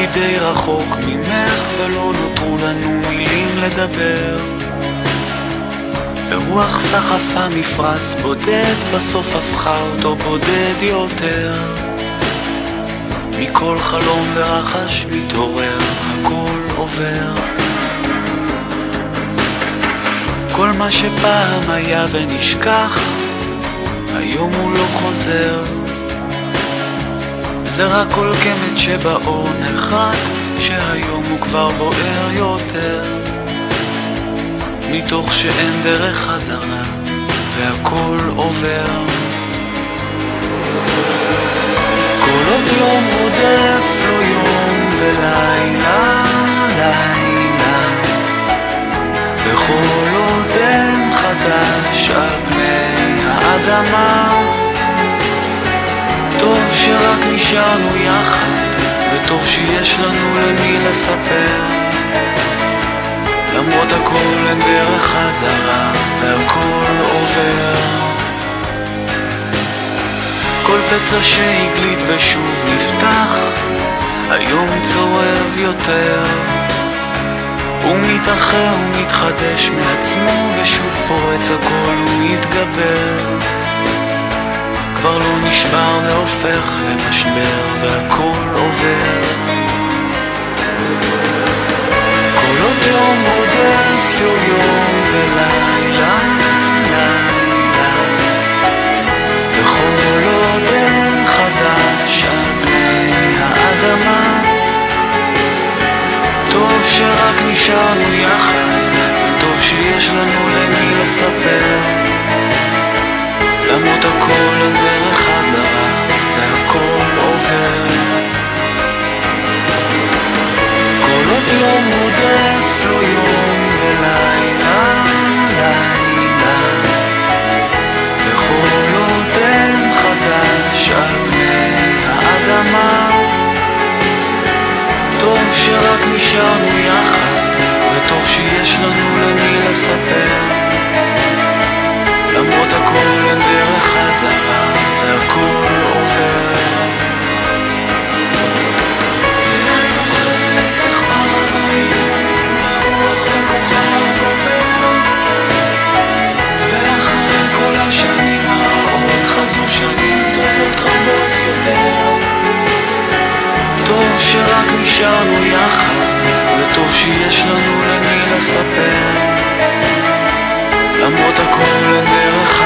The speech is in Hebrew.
הייתי די רחוק ממך ולא נותרו לנו מילים לדבר. ורוח סחפה מפרש בודד בסוף הפכה אותו בודד יותר. מכל חלום ורחש מתעורר הכל עובר. כל מה שפעם היה ונשכח היום הוא לא חוזר זה רק כל קמט שבאור נחרט, שהיום הוא כבר בוער יותר. מתוך שאין דרך חזרה, והכל עובר. כל עוד יום רודף לו יום ולילה, לילה. וכל עוד אין חדש על פני האדמה, שרק נשארנו יחד, וטוב שיש לנו למי לספר. למרות הכל אין דרך חזרה, והכל עובר. כל פצע שהגליד ושוב נפתח, היום צורב יותר. הוא מתאחר ומתחדש מעצמו, ושוב פורץ הכל ומתגבר. כבר לא נשבר והופך למשבר והכל עובר. כל עוד יום רודף לו יום ולילה, לילה וכל עוד אין חדש על פני האדמה. טוב שרק נשארנו יחד וטוב שיש לנו למי לספר למרות הכל אין דרך חזרה והכל עובר. כל עוד יום רודף לו יום ולילה, לילה. וכל עוד אין חדש על פני האדמה טוב שרק נשארנו יחד וטוב שיש לנו למי לספר שרק נשארנו יחד, וטוב שיש לנו למי לספר. למרות הכל הדרך